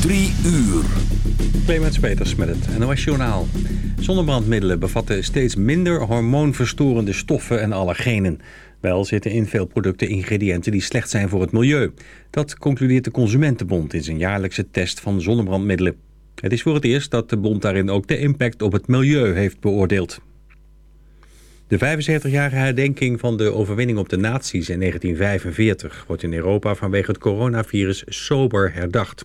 Drie uur. Clemens Peters met het NOS Journaal. Zonnebrandmiddelen bevatten steeds minder hormoonverstorende stoffen en allergenen. Wel zitten in veel producten ingrediënten die slecht zijn voor het milieu. Dat concludeert de Consumentenbond in zijn jaarlijkse test van zonnebrandmiddelen. Het is voor het eerst dat de bond daarin ook de impact op het milieu heeft beoordeeld. De 75-jarige herdenking van de overwinning op de nazi's in 1945... wordt in Europa vanwege het coronavirus sober herdacht.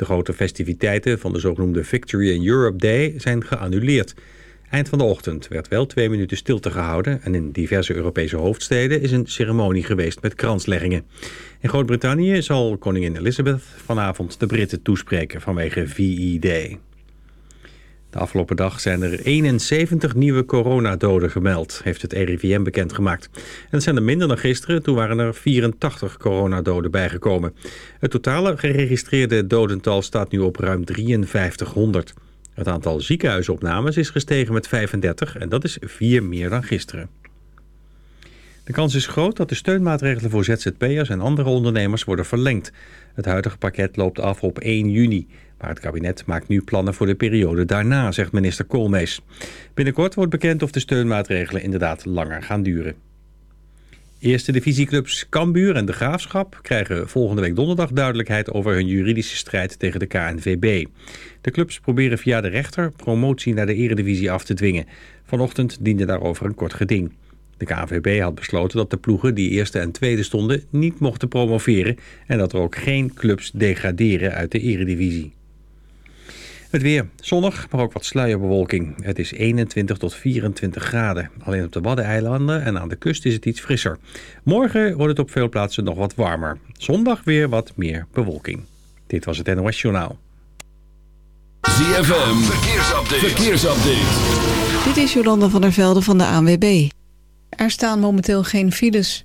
De grote festiviteiten van de zogenoemde Victory in Europe Day zijn geannuleerd. Eind van de ochtend werd wel twee minuten stilte gehouden... en in diverse Europese hoofdsteden is een ceremonie geweest met kransleggingen. In Groot-Brittannië zal koningin Elizabeth vanavond de Britten toespreken vanwege VE Day. De afgelopen dag zijn er 71 nieuwe coronadoden gemeld, heeft het RIVM bekendgemaakt. En dat zijn er minder dan gisteren, toen waren er 84 coronadoden bijgekomen. Het totale geregistreerde dodental staat nu op ruim 5300. Het aantal ziekenhuisopnames is gestegen met 35 en dat is vier meer dan gisteren. De kans is groot dat de steunmaatregelen voor ZZP'ers en andere ondernemers worden verlengd. Het huidige pakket loopt af op 1 juni. Maar het kabinet maakt nu plannen voor de periode daarna, zegt minister Koolmees. Binnenkort wordt bekend of de steunmaatregelen inderdaad langer gaan duren. Eerste divisieclubs Cambuur en De Graafschap krijgen volgende week donderdag duidelijkheid over hun juridische strijd tegen de KNVB. De clubs proberen via de rechter promotie naar de eredivisie af te dwingen. Vanochtend diende daarover een kort geding. De KNVB had besloten dat de ploegen die eerste en tweede stonden niet mochten promoveren en dat er ook geen clubs degraderen uit de eredivisie. Het weer zonnig, maar ook wat sluierbewolking. Het is 21 tot 24 graden. Alleen op de Waddeneilanden en aan de kust is het iets frisser. Morgen wordt het op veel plaatsen nog wat warmer. Zondag weer wat meer bewolking. Dit was het NOS Journaal. ZFM, verkeersupdate. verkeersupdate. Dit is Jolanda van der Velde van de ANWB. Er staan momenteel geen files.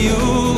you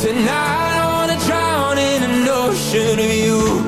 Tonight I wanna drown in an ocean of you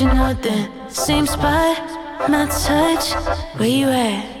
You know then, same spot, my touch. Where you at?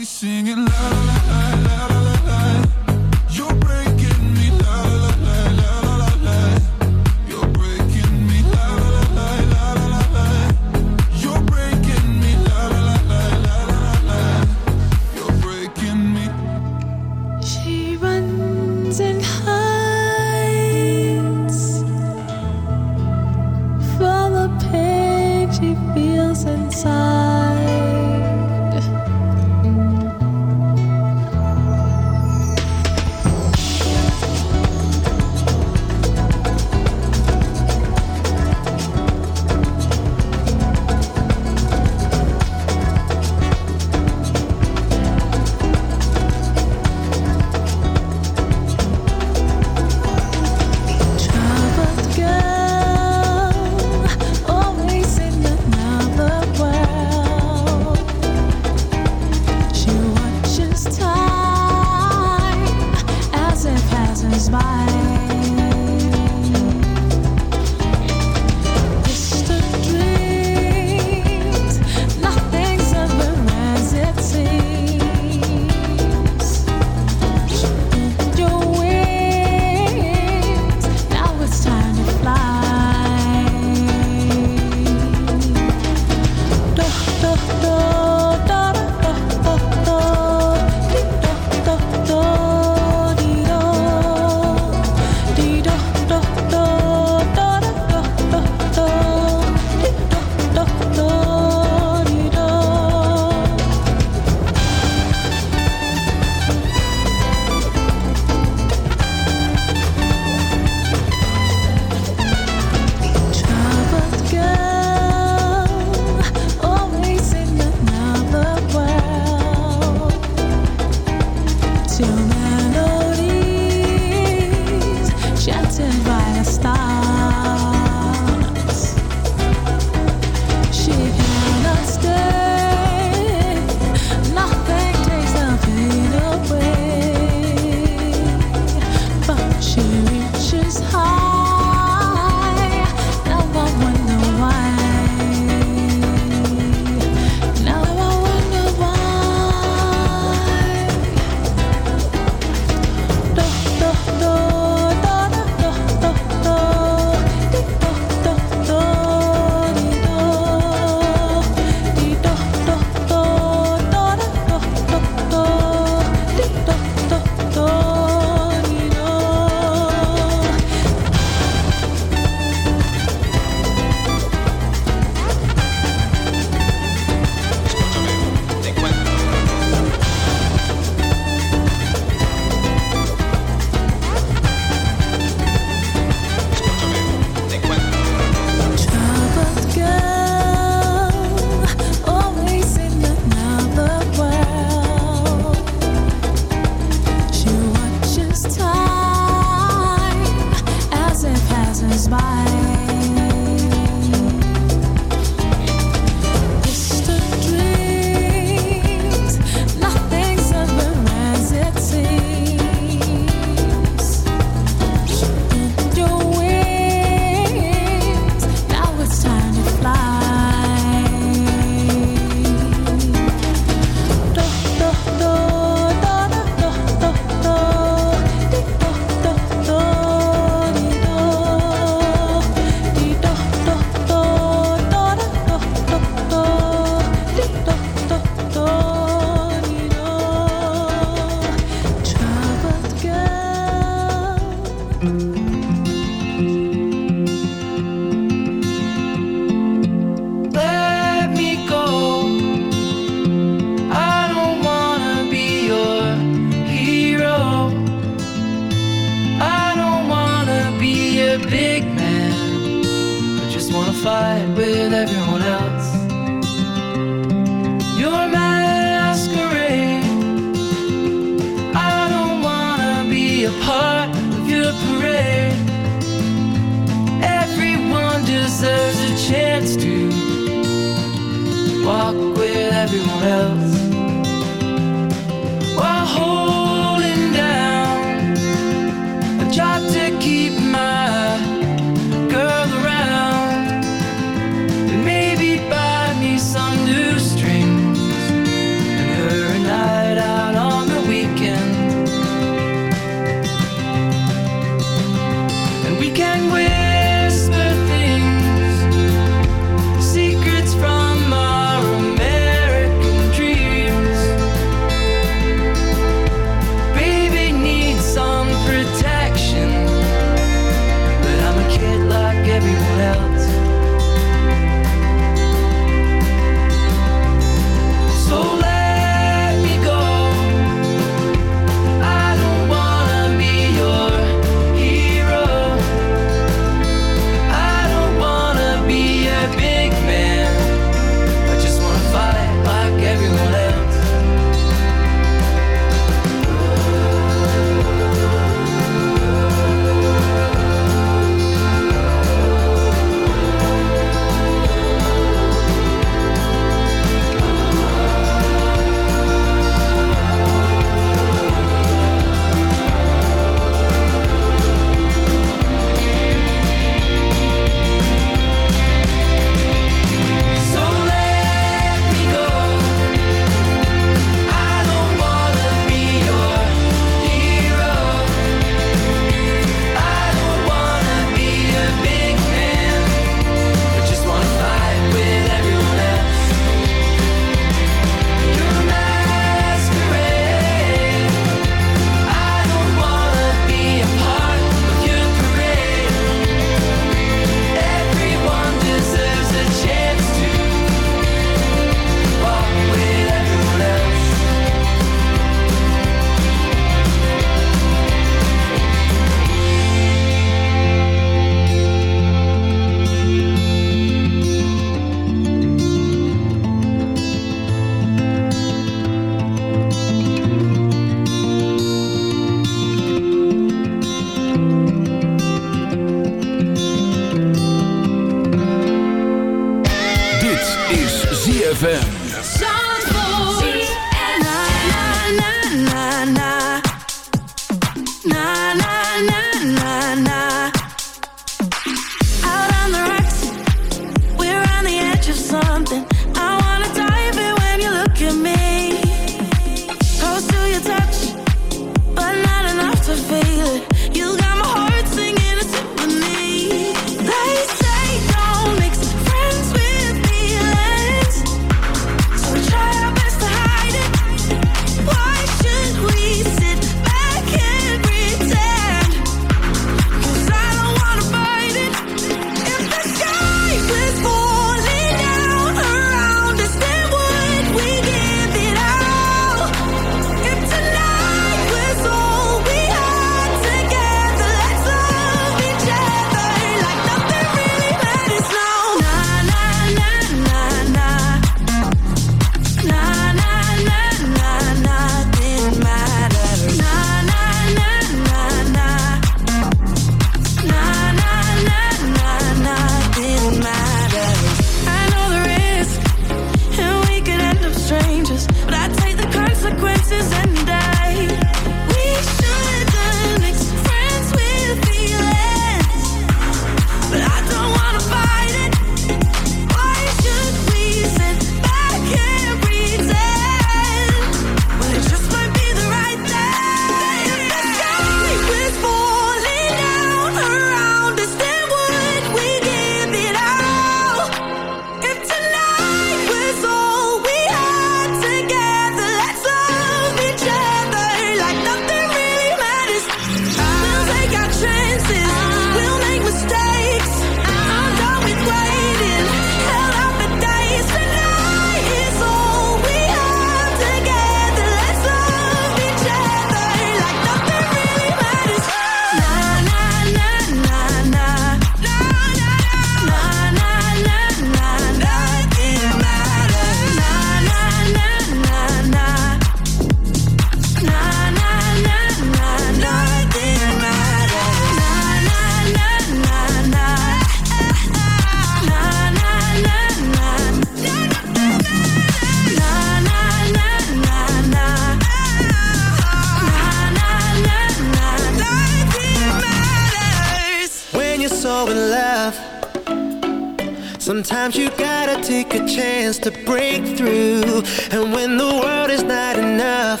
chance to break through. And when the world is not enough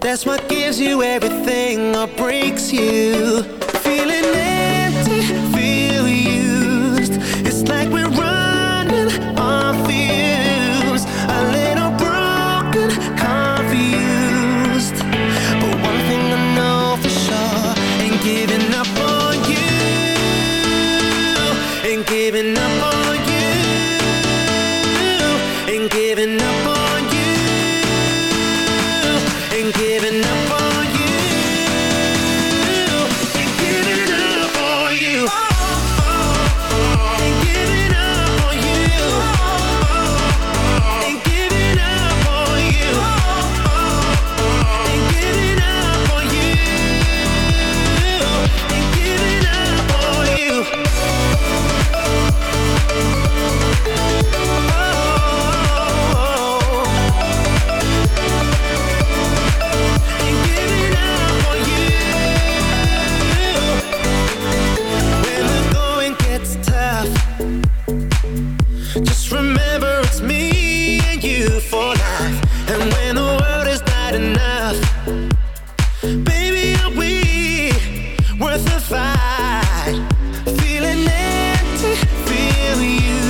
That's what gives you everything or breaks you. worth the fight. Feeling empty, feeling you.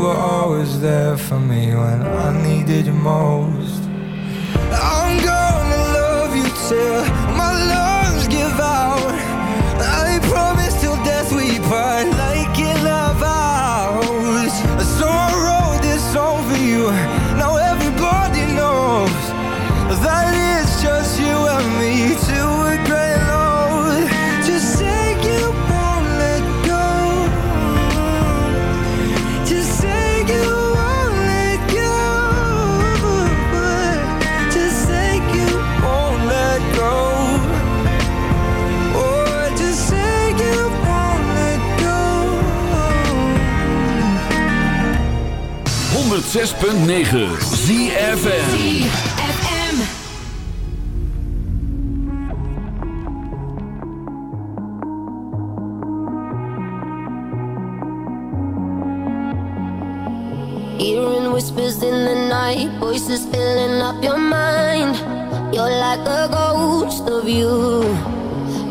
were always there for me when I needed you most. I'm gonna love you till my lungs give out. 106.9 ZFM. Hearing whispers in the night, voices filling up your mind. You're like a ghost of you.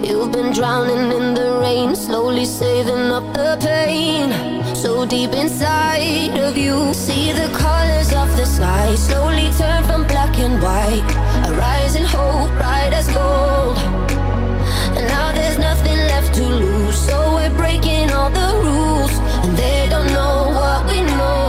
You've been drowning in the rain, slowly saving up the pain. So deep inside of you, see the colors of the sky slowly turn from black and white. A rising hope, bright as gold. And now there's nothing left to lose, so we're breaking all the rules, and they don't know what we know.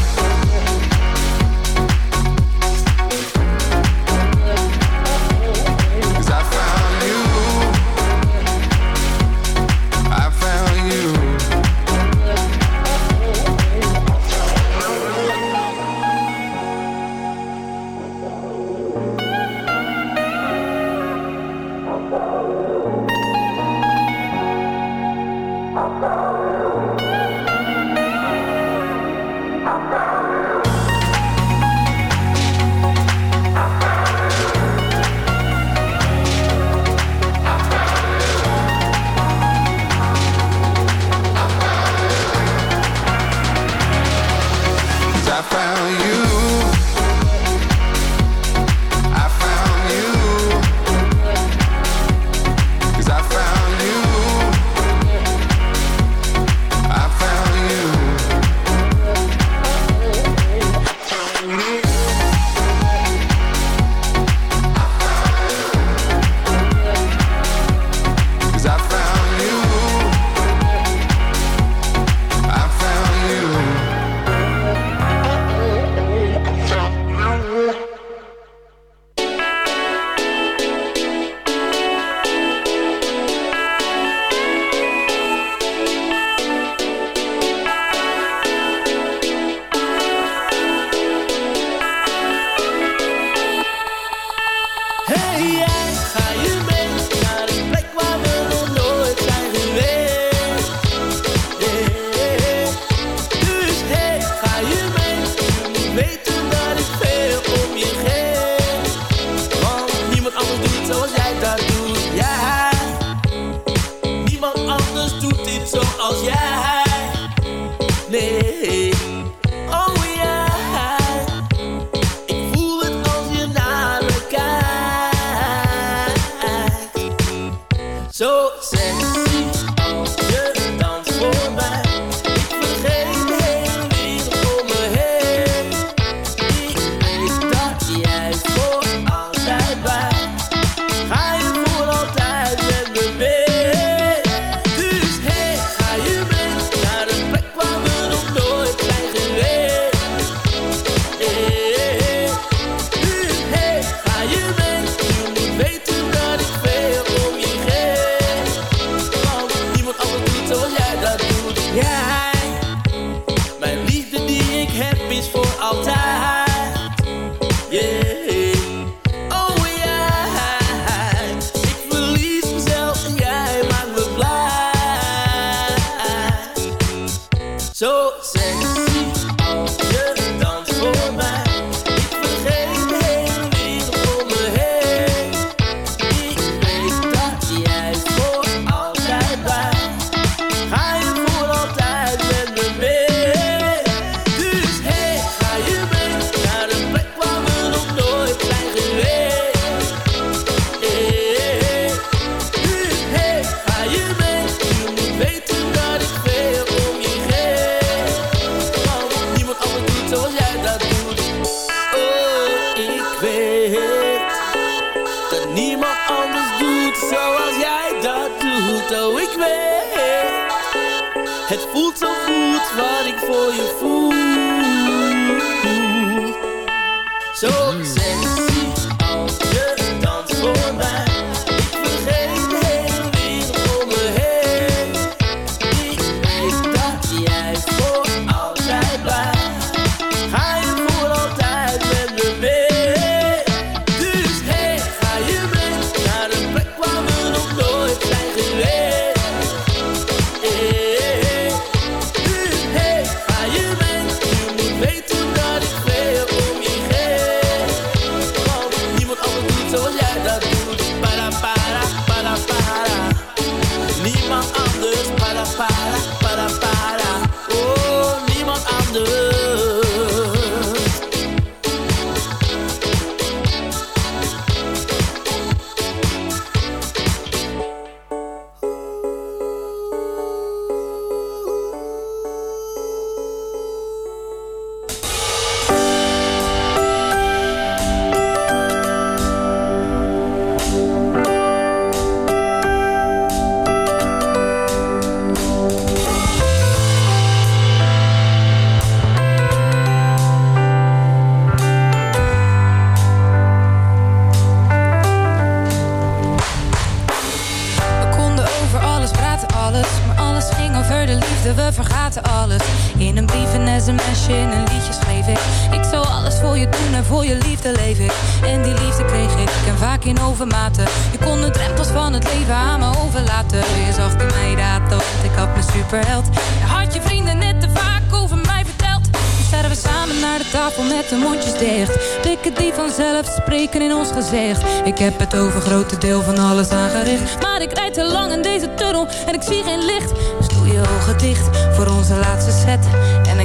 Een sms'je, in een liedje schreef ik. Ik zou alles voor je doen en voor je liefde leef ik. En die liefde kreeg ik, en vaak in overmaten. Je kon de drempels van het leven aan me overlaten. Je zag in mij dat, ik had mijn superheld. Je had je vrienden net te vaak over mij verteld. Nu staan we samen naar de tafel met de mondjes dicht. Blikken die vanzelf spreken in ons gezicht. Ik heb het over grote deel van alles aangericht. Maar ik rijd te lang in deze tunnel en ik zie geen licht. Dus doe je ogen dicht voor onze laatste set.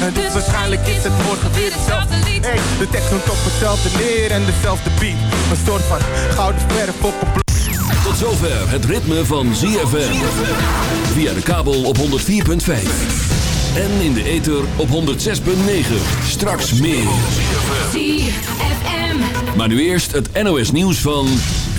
En dus waarschijnlijk is het morgen weer hetzelfde lied. Hey, de tekst noemt op hetzelfde neer en dezelfde beat. Een soort van gouden verf op een blok. Tot zover het ritme van ZFM. Via de kabel op 104.5. En in de ether op 106.9. Straks meer. Maar nu eerst het NOS nieuws van...